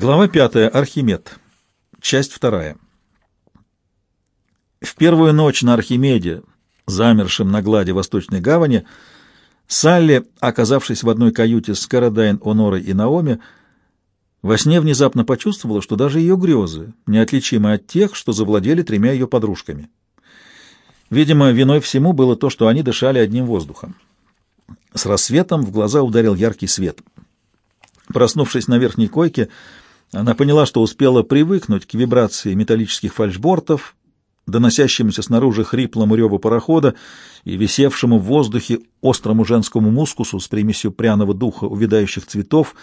Глава пятая. Архимед. Часть вторая. В первую ночь на Архимеде, замершем на глади Восточной гавани, Салли, оказавшись в одной каюте с Карадайн, Онорой и Наоми, во сне внезапно почувствовала, что даже ее грезы неотличимы от тех, что завладели тремя ее подружками. Видимо, виной всему было то, что они дышали одним воздухом. С рассветом в глаза ударил яркий свет. Проснувшись на верхней койке, она поняла, что успела привыкнуть к вибрации металлических фальшбортов, доносящемуся снаружи хриплому реву парохода и висевшему в воздухе острому женскому мускусу с примесью пряного духа увядающих цветов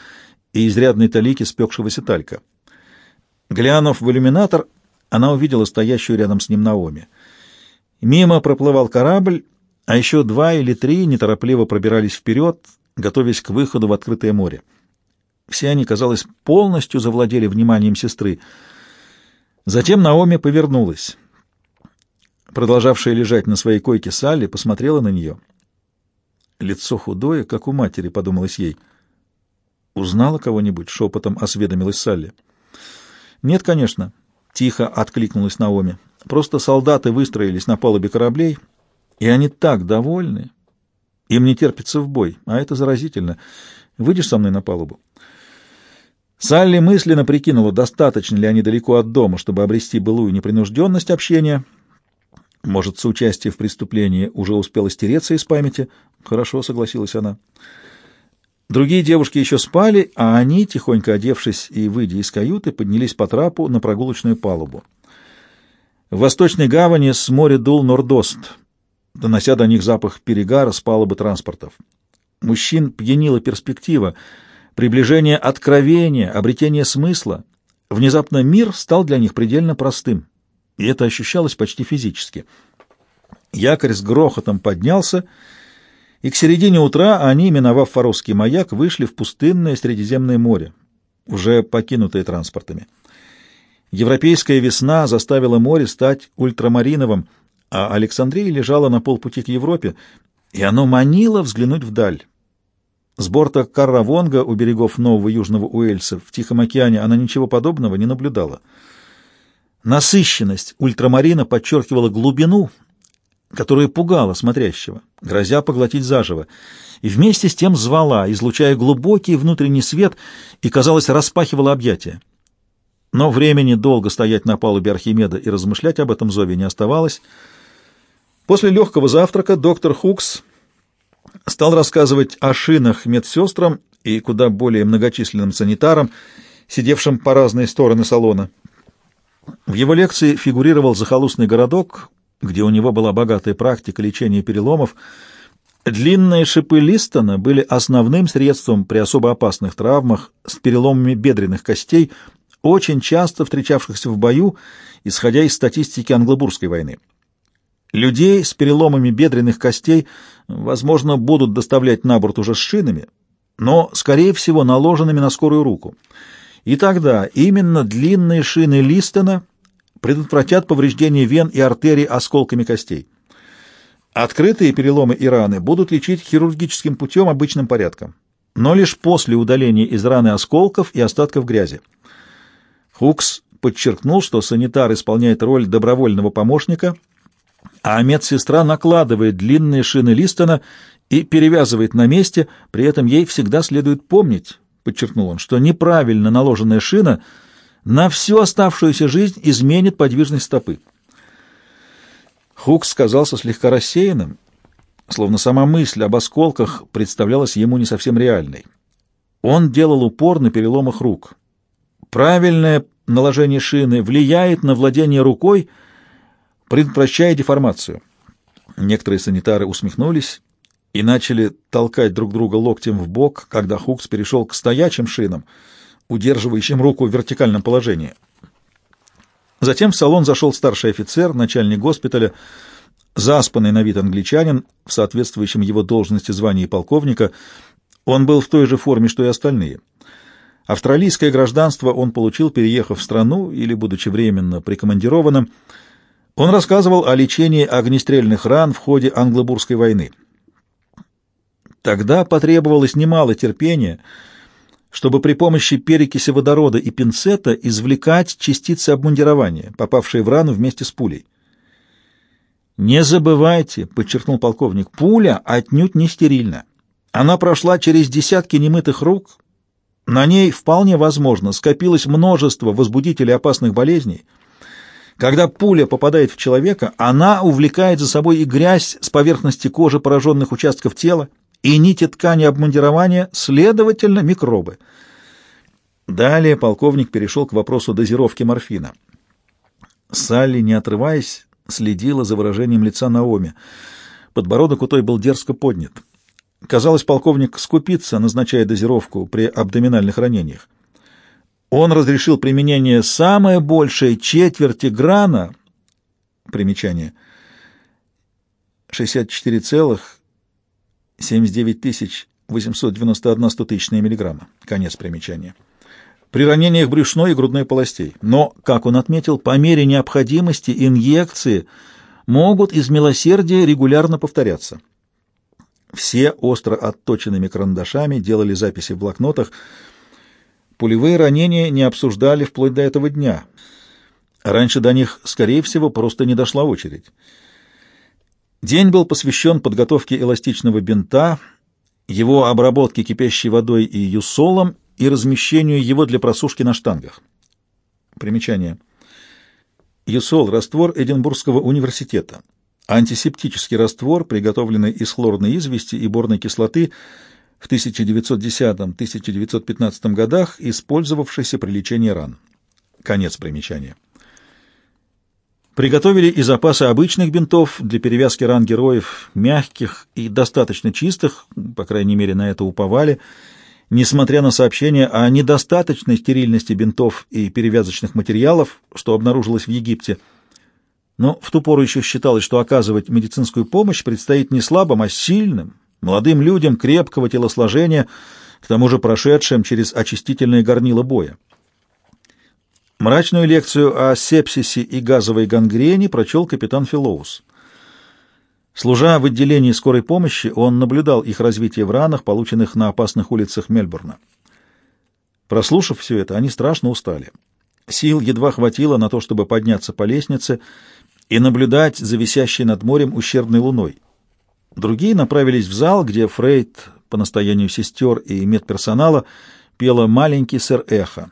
и изрядной талики спекшегося талька. Глянув в иллюминатор, она увидела стоящую рядом с ним Наоми. Мимо проплывал корабль, а еще два или три неторопливо пробирались вперед, готовясь к выходу в открытое море. Все они, казалось, полностью завладели вниманием сестры. Затем Наоми повернулась. Продолжавшая лежать на своей койке Салли посмотрела на нее. Лицо худое, как у матери, подумалось ей. «Узнала кого-нибудь?» — шепотом осведомилась Салли. «Нет, конечно», — тихо откликнулась Наоми. «Просто солдаты выстроились на палубе кораблей, и они так довольны. Им не терпится в бой, а это заразительно. Выйдешь со мной на палубу?» Салли мысленно прикинула, достаточно ли они далеко от дома, чтобы обрести былую непринужденность общения. Может, соучастие в преступлении уже успело стереться из памяти? Хорошо, согласилась она. Другие девушки еще спали, а они, тихонько одевшись и выйдя из каюты, поднялись по трапу на прогулочную палубу. В восточной гавани с моря дул нордост, донося до них запах перегара с палубы транспортов. Мужчин пьянила перспектива — приближение откровения, обретение смысла, внезапно мир стал для них предельно простым, и это ощущалось почти физически. Якорь с грохотом поднялся, и к середине утра они, миновав Фаровский маяк, вышли в пустынное Средиземное море, уже покинутое транспортами. Европейская весна заставила море стать ультрамариновым, а Александрия лежала на полпути к Европе, и оно манило взглянуть вдаль. С борта Карравонга у берегов Нового Южного Уэльса в Тихом океане она ничего подобного не наблюдала. Насыщенность ультрамарина подчеркивала глубину, которая пугала смотрящего, грозя поглотить заживо, и вместе с тем звала, излучая глубокий внутренний свет и, казалось, распахивала объятия. Но времени долго стоять на палубе Архимеда и размышлять об этом зове не оставалось. После легкого завтрака доктор Хукс стал рассказывать о шинах медсестрам и куда более многочисленным санитарам, сидевшим по разные стороны салона. В его лекции фигурировал захолустный городок, где у него была богатая практика лечения переломов. Длинные шипы Листона были основным средством при особо опасных травмах с переломами бедренных костей, очень часто встречавшихся в бою, исходя из статистики англобурской войны. Людей с переломами бедренных костей, возможно, будут доставлять на борт уже с шинами, но, скорее всего, наложенными на скорую руку. И тогда именно длинные шины Листона предотвратят повреждение вен и артерий осколками костей. Открытые переломы и раны будут лечить хирургическим путем обычным порядком, но лишь после удаления из раны осколков и остатков грязи. Хукс подчеркнул, что санитар исполняет роль добровольного помощника – а медсестра накладывает длинные шины Листона и перевязывает на месте, при этом ей всегда следует помнить, подчеркнул он, что неправильно наложенная шина на всю оставшуюся жизнь изменит подвижность стопы. Хук сказался слегка рассеянным, словно сама мысль об осколках представлялась ему не совсем реальной. Он делал упор на переломах рук. Правильное наложение шины влияет на владение рукой, предотвращая деформацию. Некоторые санитары усмехнулись и начали толкать друг друга локтем в бок, когда Хукс перешел к стоячим шинам, удерживающим руку в вертикальном положении. Затем в салон зашел старший офицер, начальник госпиталя, заспанный на вид англичанин, в соответствующем его должности звании полковника. Он был в той же форме, что и остальные. Австралийское гражданство он получил, переехав в страну или, будучи временно прикомандированным, он рассказывал о лечении огнестрельных ран в ходе Англобурской войны. Тогда потребовалось немало терпения, чтобы при помощи перекиси водорода и пинцета извлекать частицы обмундирования, попавшие в рану вместе с пулей. «Не забывайте», — подчеркнул полковник, — «пуля отнюдь не стерильна. Она прошла через десятки немытых рук. На ней вполне возможно скопилось множество возбудителей опасных болезней. Когда пуля попадает в человека, она увлекает за собой и грязь с поверхности кожи пораженных участков тела, и нити ткани обмундирования, следовательно, микробы. Далее полковник перешел к вопросу дозировки морфина. Салли, не отрываясь, следила за выражением лица Наоми. Подбородок у той был дерзко поднят. Казалось, полковник скупится, назначая дозировку при абдоминальных ранениях. Он разрешил применение самое большее четверти грана, примечание, 64,79 891 стотычная миллиграмма, конец примечания, при ранениях брюшной и грудной полостей. Но, как он отметил, по мере необходимости инъекции могут из милосердия регулярно повторяться. Все остро отточенными карандашами делали записи в блокнотах. Пулевые ранения не обсуждали вплоть до этого дня. Раньше до них, скорее всего, просто не дошла очередь. День был посвящен подготовке эластичного бинта, его обработке кипящей водой и юсолом и размещению его для просушки на штангах. Примечание. Юсол — раствор Эдинбургского университета. Антисептический раствор, приготовленный из хлорной извести и борной кислоты в 1910-1915 годах, использовавшийся при лечении ран. Конец примечания. Приготовили и запасы обычных бинтов для перевязки ран героев, мягких и достаточно чистых, по крайней мере, на это уповали, несмотря на сообщения о недостаточной стерильности бинтов и перевязочных материалов, что обнаружилось в Египте – но в ту пору еще считалось, что оказывать медицинскую помощь предстоит не слабым, а сильным, молодым людям крепкого телосложения, к тому же прошедшим через очистительные горнила боя. Мрачную лекцию о сепсисе и газовой гангрене прочел капитан Филоус. Служа в отделении скорой помощи, он наблюдал их развитие в ранах, полученных на опасных улицах Мельбурна. Прослушав все это, они страшно устали. Сил едва хватило на то, чтобы подняться по лестнице и наблюдать за висящей над морем ущербной луной. Другие направились в зал, где Фрейд по настоянию сестер и медперсонала пела «Маленький сэр Эхо».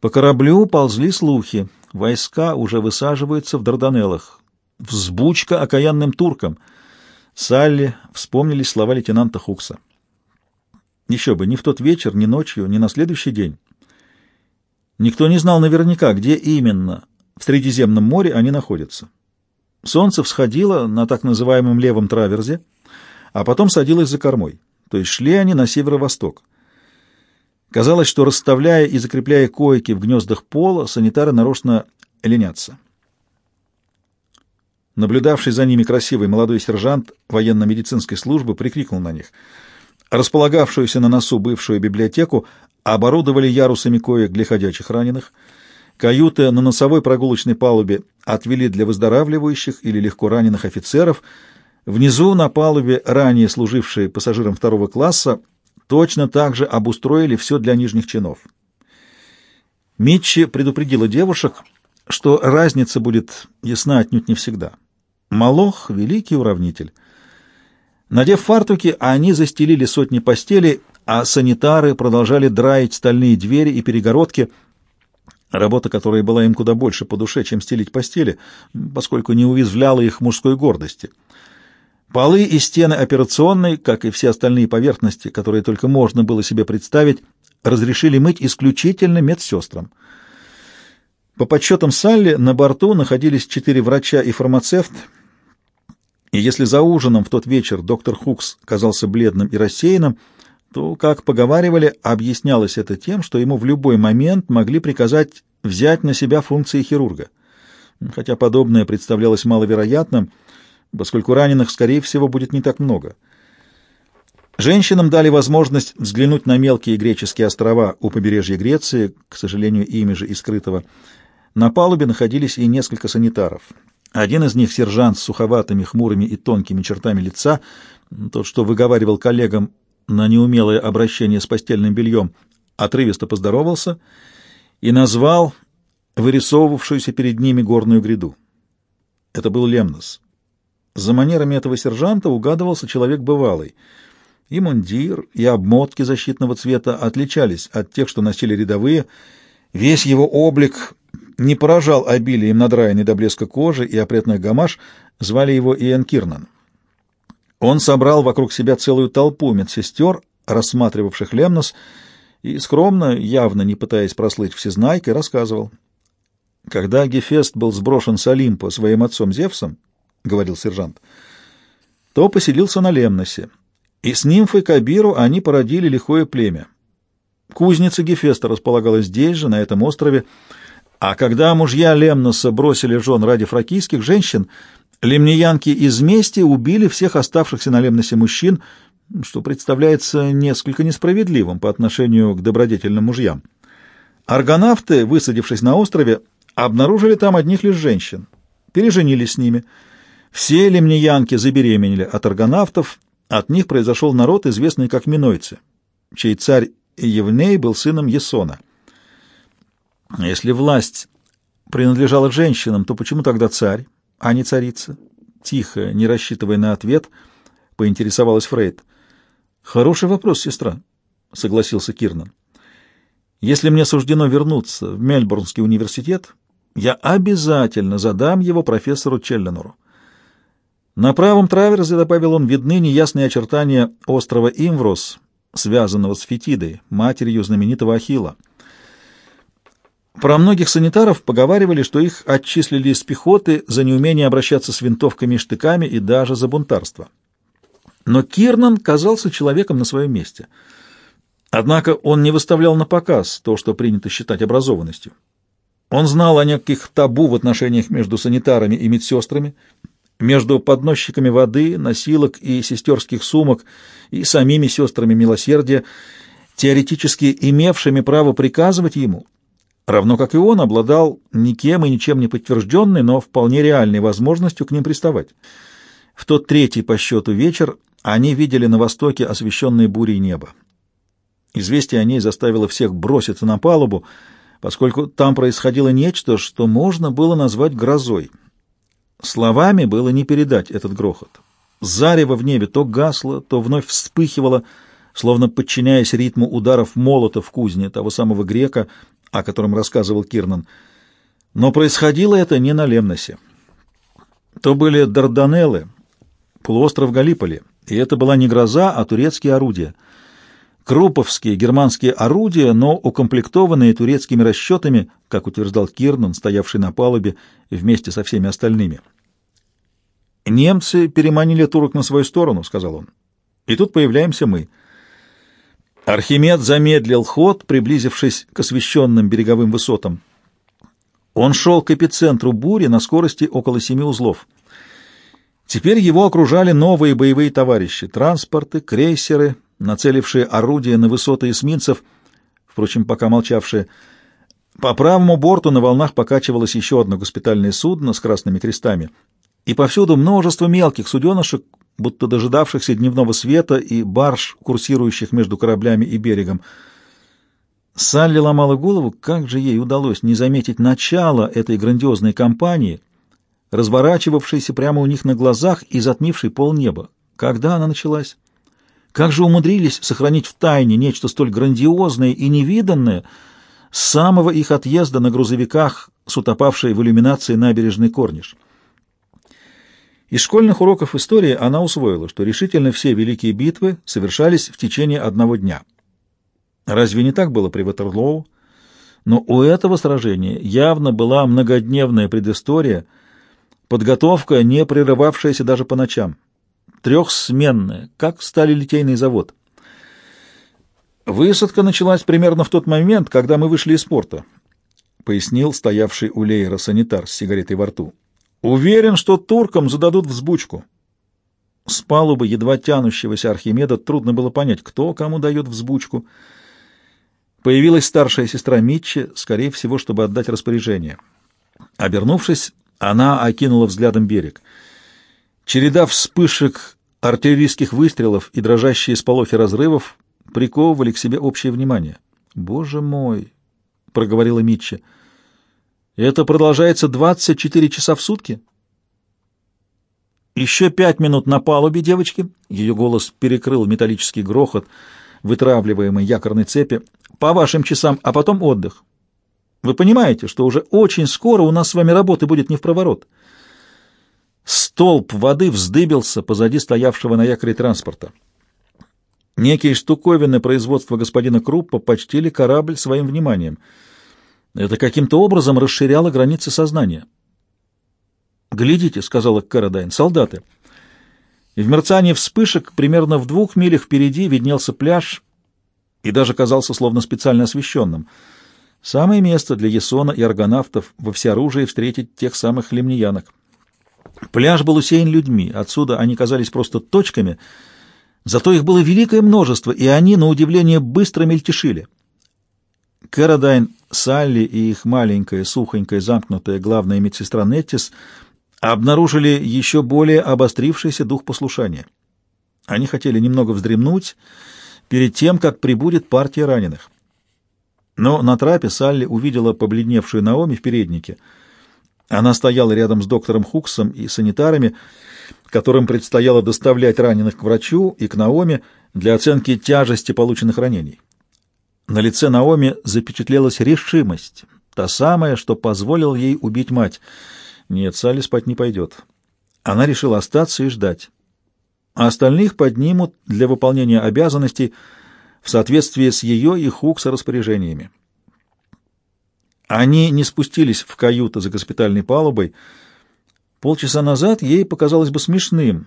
По кораблю ползли слухи. Войска уже высаживаются в Дарданеллах. Взбучка окаянным туркам. Салли вспомнили слова лейтенанта Хукса. Еще бы, ни в тот вечер, ни ночью, ни на следующий день. Никто не знал наверняка, где именно в Средиземном море они находятся. Солнце всходило на так называемом левом траверзе, а потом садилось за кормой, то есть шли они на северо-восток. Казалось, что, расставляя и закрепляя койки в гнездах пола, санитары нарочно ленятся. Наблюдавший за ними красивый молодой сержант военно-медицинской службы прикрикнул на них. Располагавшуюся на носу бывшую библиотеку оборудовали ярусами коек для ходячих раненых — Каюты на носовой прогулочной палубе отвели для выздоравливающих или легко раненых офицеров. Внизу на палубе, ранее служившие пассажирам второго класса, точно так же обустроили все для нижних чинов. Митчи предупредила девушек, что разница будет ясна отнюдь не всегда. Малох — великий уравнитель. Надев фартуки, они застелили сотни постелей, а санитары продолжали драить стальные двери и перегородки — Работа, которая была им куда больше по душе, чем стелить постели, поскольку не уязвляла их мужской гордости. Полы и стены операционной, как и все остальные поверхности, которые только можно было себе представить, разрешили мыть исключительно медсестрам. По подсчетам Салли, на борту находились четыре врача и фармацевт, и если за ужином в тот вечер доктор Хукс казался бледным и рассеянным, то, как поговаривали, объяснялось это тем, что ему в любой момент могли приказать взять на себя функции хирурга. Хотя подобное представлялось маловероятным, поскольку раненых, скорее всего, будет не так много. Женщинам дали возможность взглянуть на мелкие греческие острова у побережья Греции, к сожалению, ими же и скрытого. На палубе находились и несколько санитаров. Один из них, сержант с суховатыми, хмурыми и тонкими чертами лица, тот, что выговаривал коллегам на неумелое обращение с постельным бельем, отрывисто поздоровался и назвал вырисовывавшуюся перед ними горную гряду. Это был Лемнос. За манерами этого сержанта угадывался человек бывалый. И мундир, и обмотки защитного цвета отличались от тех, что носили рядовые. Весь его облик не поражал обилием надраенной до блеска кожи и опрятных гамаш, звали его Иэн Кирнан. Он собрал вокруг себя целую толпу медсестер, рассматривавших Лемнос, и скромно, явно не пытаясь прослыть всезнайкой, рассказывал. Когда Гефест был сброшен с Олимпа своим отцом Зевсом, — говорил сержант, — то поселился на Лемносе, и с нимфой Кабиру они породили лихое племя. Кузница Гефеста располагалась здесь же, на этом острове, а когда мужья Лемноса бросили жен ради фракийских женщин, лемниянки из мести убили всех оставшихся на Лемносе мужчин, что представляется несколько несправедливым по отношению к добродетельным мужьям. Аргонавты, высадившись на острове, обнаружили там одних лишь женщин, переженились с ними. Все лемниянки забеременели от аргонавтов, от них произошел народ, известный как минойцы, чей царь Евней был сыном Есона. Если власть принадлежала женщинам, то почему тогда царь, а не царица? Тихо, не рассчитывая на ответ, поинтересовалась Фрейд. Хороший вопрос, сестра, согласился Кирнан. Если мне суждено вернуться в Мельбурнский университет, я обязательно задам его профессору Челленору. На правом траверзе, добавил он, видны неясные очертания острова Имврос, связанного с Фетидой, матерью знаменитого Ахилла. Про многих санитаров поговаривали, что их отчислили из пехоты за неумение обращаться с винтовками и штыками и даже за бунтарство. Но Кирнан казался человеком на своем месте. Однако он не выставлял на показ то, что принято считать образованностью. Он знал о неких табу в отношениях между санитарами и медсестрами, между подносчиками воды, носилок и сестерских сумок и самими сестрами милосердия, теоретически имевшими право приказывать ему, равно как и он обладал никем и ничем не подтвержденной, но вполне реальной возможностью к ним приставать. В тот третий по счету вечер они видели на востоке освещенное бурей небо. Известие о ней заставило всех броситься на палубу, поскольку там происходило нечто, что можно было назвать грозой. Словами было не передать этот грохот. Зарево в небе то гасло, то вновь вспыхивало, словно подчиняясь ритму ударов молота в кузне того самого грека, о котором рассказывал Кирнан. Но происходило это не на Лемносе. То были Дарданеллы, полуостров Галиполи, и это была не гроза, а турецкие орудия — Круповские германские орудия, но укомплектованные турецкими расчетами, как утверждал Кирнан, стоявший на палубе вместе со всеми остальными. «Немцы переманили турок на свою сторону», — сказал он. «И тут появляемся мы». Архимед замедлил ход, приблизившись к освещенным береговым высотам. Он шел к эпицентру бури на скорости около семи узлов. Теперь его окружали новые боевые товарищи — транспорты, крейсеры, нацелившие орудия на высоты эсминцев, впрочем, пока молчавшие. По правому борту на волнах покачивалось еще одно госпитальное судно с красными крестами, и повсюду множество мелких суденышек, будто дожидавшихся дневного света, и барж, курсирующих между кораблями и берегом. Салли ломала голову, как же ей удалось не заметить начало этой грандиозной кампании, разворачивавшейся прямо у них на глазах и затмившей полнеба. Когда она началась? Как же умудрились сохранить в тайне нечто столь грандиозное и невиданное с самого их отъезда на грузовиках с в иллюминации набережной Корниш? Из школьных уроков истории она усвоила, что решительно все великие битвы совершались в течение одного дня. Разве не так было при Ватерлоу? Но у этого сражения явно была многодневная предыстория, подготовка, не прерывавшаяся даже по ночам трехсменная, как стали литейный завод. Высадка началась примерно в тот момент, когда мы вышли из порта, пояснил стоявший у Лейера санитар с сигаретой во рту. Уверен, что туркам зададут взбучку. С палубы едва тянущегося Архимеда трудно было понять, кто кому дает взбучку. Появилась старшая сестра Митчи, скорее всего, чтобы отдать распоряжение. Обернувшись, она окинула взглядом берег. Череда вспышек артиллерийских выстрелов и дрожащие сполохи разрывов приковывали к себе общее внимание. «Боже мой!» — проговорила Митча. «Это продолжается 24 часа в сутки?» «Еще пять минут на палубе, девочки!» Ее голос перекрыл металлический грохот, вытравливаемый якорной цепи. «По вашим часам, а потом отдых. Вы понимаете, что уже очень скоро у нас с вами работы будет не в проворот?» Столб воды вздыбился позади стоявшего на якоре транспорта. Некие штуковины производства господина Круппа почтили корабль своим вниманием. Это каким-то образом расширяло границы сознания. «Глядите», — сказала Карадайн, — «солдаты». И в мерцании вспышек примерно в двух милях впереди виднелся пляж и даже казался словно специально освещенным. Самое место для Есона и аргонавтов во всеоружии встретить тех самых лемниянок. Пляж был усеян людьми, отсюда они казались просто точками, зато их было великое множество, и они, на удивление, быстро мельтешили. Кэродайн, Салли и их маленькая, сухонькая, замкнутая главная медсестра Неттис обнаружили еще более обострившийся дух послушания. Они хотели немного вздремнуть перед тем, как прибудет партия раненых. Но на трапе Салли увидела побледневшую Наоми в переднике — она стояла рядом с доктором Хуксом и санитарами, которым предстояло доставлять раненых к врачу и к Наоми для оценки тяжести полученных ранений. На лице Наоми запечатлелась решимость, та самая, что позволила ей убить мать. Нет, Салли спать не пойдет. Она решила остаться и ждать. А остальных поднимут для выполнения обязанностей в соответствии с ее и Хукса распоряжениями. Они не спустились в каюту за госпитальной палубой. Полчаса назад ей показалось бы смешным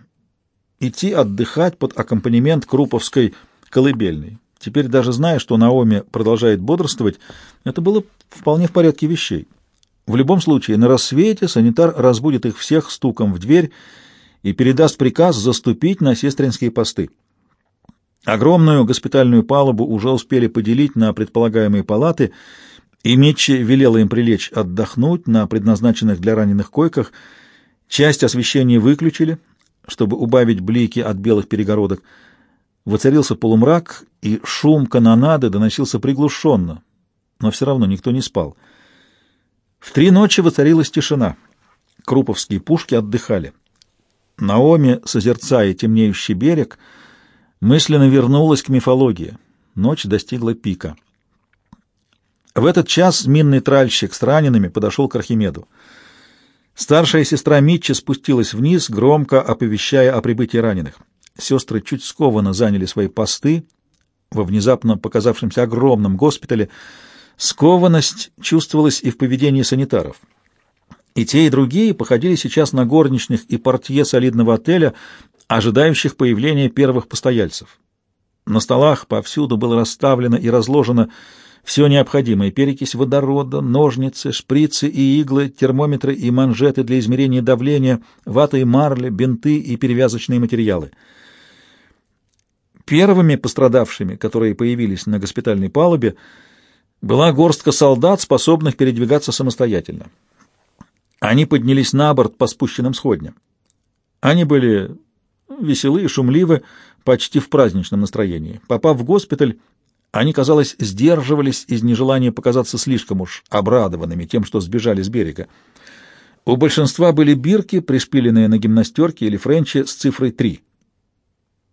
идти отдыхать под аккомпанемент круповской колыбельной. Теперь, даже зная, что Наоми продолжает бодрствовать, это было вполне в порядке вещей. В любом случае, на рассвете санитар разбудит их всех стуком в дверь и передаст приказ заступить на сестринские посты. Огромную госпитальную палубу уже успели поделить на предполагаемые палаты — и Митчи велела им прилечь отдохнуть на предназначенных для раненых койках. Часть освещения выключили, чтобы убавить блики от белых перегородок. Воцарился полумрак, и шум канонады доносился приглушенно, но все равно никто не спал. В три ночи воцарилась тишина. Круповские пушки отдыхали. Наоми, созерцая темнеющий берег, мысленно вернулась к мифологии. Ночь достигла пика. В этот час минный тральщик с ранеными подошел к Архимеду. Старшая сестра Митчи спустилась вниз, громко оповещая о прибытии раненых. Сестры чуть скованно заняли свои посты во внезапно показавшемся огромном госпитале. Скованность чувствовалась и в поведении санитаров. И те, и другие походили сейчас на горничных и портье солидного отеля, ожидающих появления первых постояльцев. На столах повсюду было расставлено и разложено все необходимое — перекись водорода, ножницы, шприцы и иглы, термометры и манжеты для измерения давления, вата и марля, бинты и перевязочные материалы. Первыми пострадавшими, которые появились на госпитальной палубе, была горстка солдат, способных передвигаться самостоятельно. Они поднялись на борт по спущенным сходням. Они были веселы и шумливы, почти в праздничном настроении. Попав в госпиталь, они, казалось, сдерживались из нежелания показаться слишком уж обрадованными тем, что сбежали с берега. У большинства были бирки, пришпиленные на гимнастерке или френче с цифрой 3.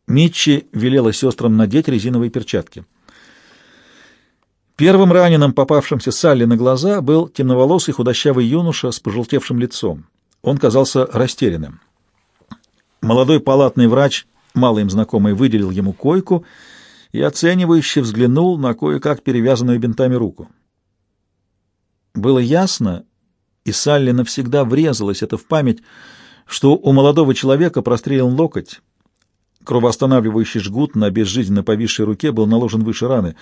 Митчи велела сестрам надеть резиновые перчатки. Первым раненым, попавшимся Салли на глаза, был темноволосый худощавый юноша с пожелтевшим лицом. Он казался растерянным. Молодой палатный врач, мало им знакомый, выделил ему койку — и оценивающе взглянул на кое-как перевязанную бинтами руку. Было ясно, и Салли навсегда врезалась это в память, что у молодого человека прострелен локоть. Кровоостанавливающий жгут на безжизненно повисшей руке был наложен выше раны.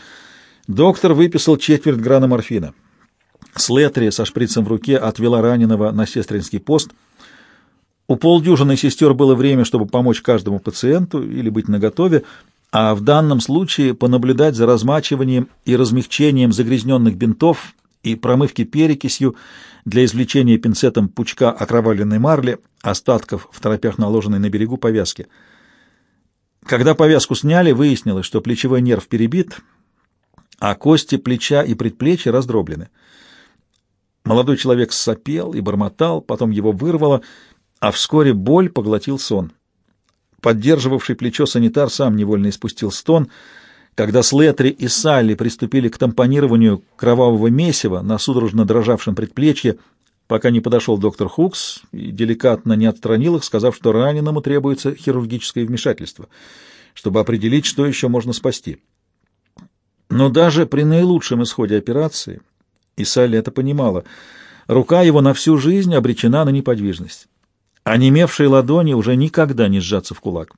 Доктор выписал четверть грана морфина. Слетри со шприцем в руке отвела раненого на сестринский пост. У полдюжины сестер было время, чтобы помочь каждому пациенту или быть наготове, а в данном случае понаблюдать за размачиванием и размягчением загрязненных бинтов и промывки перекисью для извлечения пинцетом пучка окровавленной марли, остатков в торопях наложенной на берегу повязки. Когда повязку сняли, выяснилось, что плечевой нерв перебит, а кости плеча и предплечья раздроблены. Молодой человек сопел и бормотал, потом его вырвало, а вскоре боль поглотил сон. Поддерживавший плечо санитар сам невольно испустил стон, когда Слетри и Салли приступили к тампонированию кровавого месива на судорожно дрожавшем предплечье, пока не подошел доктор Хукс и деликатно не отстранил их, сказав, что раненому требуется хирургическое вмешательство, чтобы определить, что еще можно спасти. Но даже при наилучшем исходе операции, и Салли это понимала, рука его на всю жизнь обречена на неподвижность. Онемевшие ладони уже никогда не сжатся в кулак.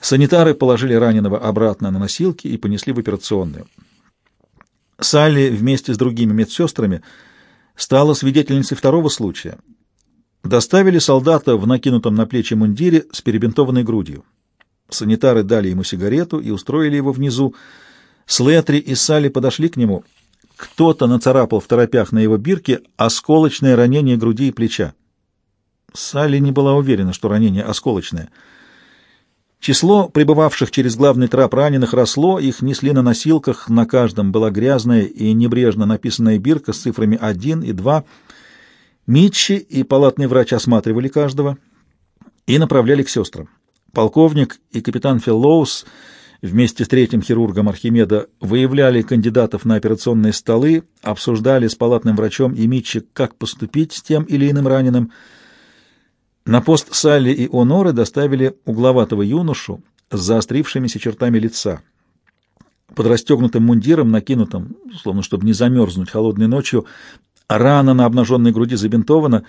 Санитары положили раненого обратно на носилки и понесли в операционную. Салли вместе с другими медсестрами стала свидетельницей второго случая. Доставили солдата в накинутом на плечи мундире с перебинтованной грудью. Санитары дали ему сигарету и устроили его внизу. Слетри и Салли подошли к нему. Кто-то нацарапал в торопях на его бирке осколочное ранение груди и плеча. Салли не была уверена, что ранение осколочное. Число прибывавших через главный трап раненых росло, их несли на носилках, на каждом была грязная и небрежно написанная бирка с цифрами 1 и 2. Митчи и палатный врач осматривали каждого и направляли к сестрам. Полковник и капитан Феллоус вместе с третьим хирургом Архимеда выявляли кандидатов на операционные столы, обсуждали с палатным врачом и Митчи, как поступить с тем или иным раненым – на пост Салли и Оноры доставили угловатого юношу с заострившимися чертами лица. Под расстегнутым мундиром, накинутым, словно чтобы не замерзнуть холодной ночью, рана на обнаженной груди забинтована,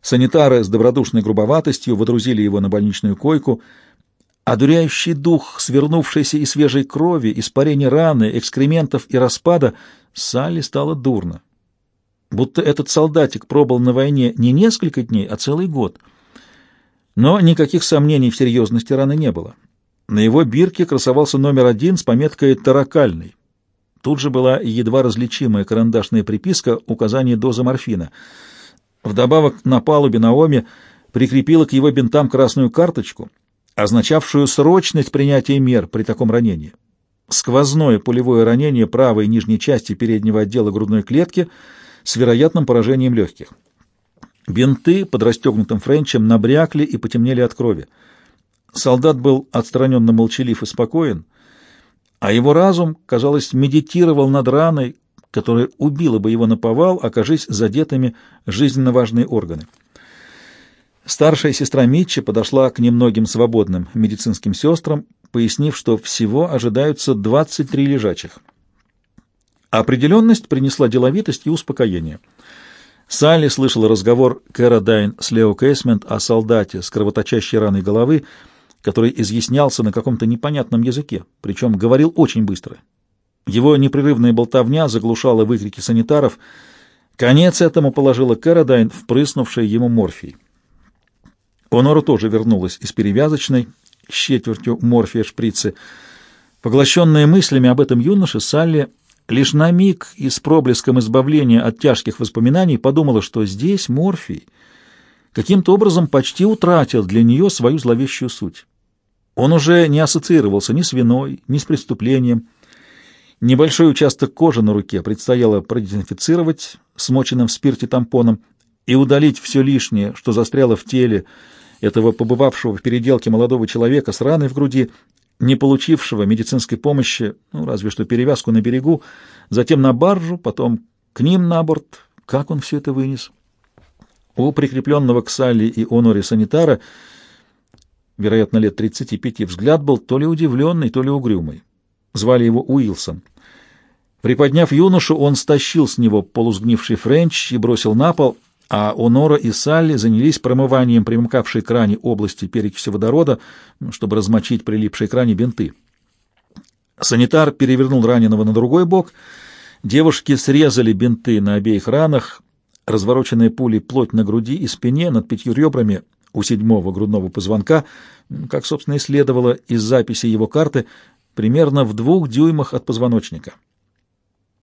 санитары с добродушной грубоватостью водрузили его на больничную койку, одуряющий дух свернувшейся и свежей крови, испарения раны, экскрементов и распада, Салли стало дурно. Будто этот солдатик пробыл на войне не несколько дней, а целый год — но никаких сомнений в серьезности раны не было. На его бирке красовался номер один с пометкой «таракальный». Тут же была едва различимая карандашная приписка указание дозы морфина. Вдобавок на палубе Наоми прикрепила к его бинтам красную карточку, означавшую срочность принятия мер при таком ранении. Сквозное пулевое ранение правой нижней части переднего отдела грудной клетки с вероятным поражением легких. Бинты под расстегнутым френчем набрякли и потемнели от крови. Солдат был отстраненно молчалив и спокоен, а его разум, казалось, медитировал над раной, которая убила бы его наповал, окажись задетыми жизненно важные органы. Старшая сестра Митчи подошла к немногим свободным медицинским сестрам, пояснив, что всего ожидаются 23 лежачих. Определенность принесла деловитость и успокоение — Салли слышала разговор Кэродайн с Лео Кейсмент о солдате с кровоточащей раной головы, который изъяснялся на каком-то непонятном языке, причем говорил очень быстро. Его непрерывная болтовня заглушала выкрики санитаров. Конец этому положила Кэродайн, впрыснувшая ему морфий. Онора тоже вернулась из перевязочной с четвертью морфия шприцы. Поглощенная мыслями об этом юноше, Салли Лишь на миг и с проблеском избавления от тяжких воспоминаний подумала, что здесь Морфий каким-то образом почти утратил для нее свою зловещую суть. Он уже не ассоциировался ни с виной, ни с преступлением. Небольшой участок кожи на руке предстояло продезинфицировать смоченным в спирте тампоном и удалить все лишнее, что застряло в теле этого побывавшего в переделке молодого человека с раной в груди не получившего медицинской помощи, ну, разве что перевязку на берегу, затем на баржу, потом к ним на борт. Как он все это вынес? У прикрепленного к Салли и Оноре санитара, вероятно, лет 35, взгляд был то ли удивленный, то ли угрюмый. Звали его Уилсон. Приподняв юношу, он стащил с него полусгнивший френч и бросил на пол — а Онора и Салли занялись промыванием примыкавшей к ране области перекиси водорода, чтобы размочить прилипшие к ране бинты. Санитар перевернул раненого на другой бок, девушки срезали бинты на обеих ранах, развороченные пули плоть на груди и спине над пятью ребрами у седьмого грудного позвонка, как, собственно, и следовало из записи его карты, примерно в двух дюймах от позвоночника.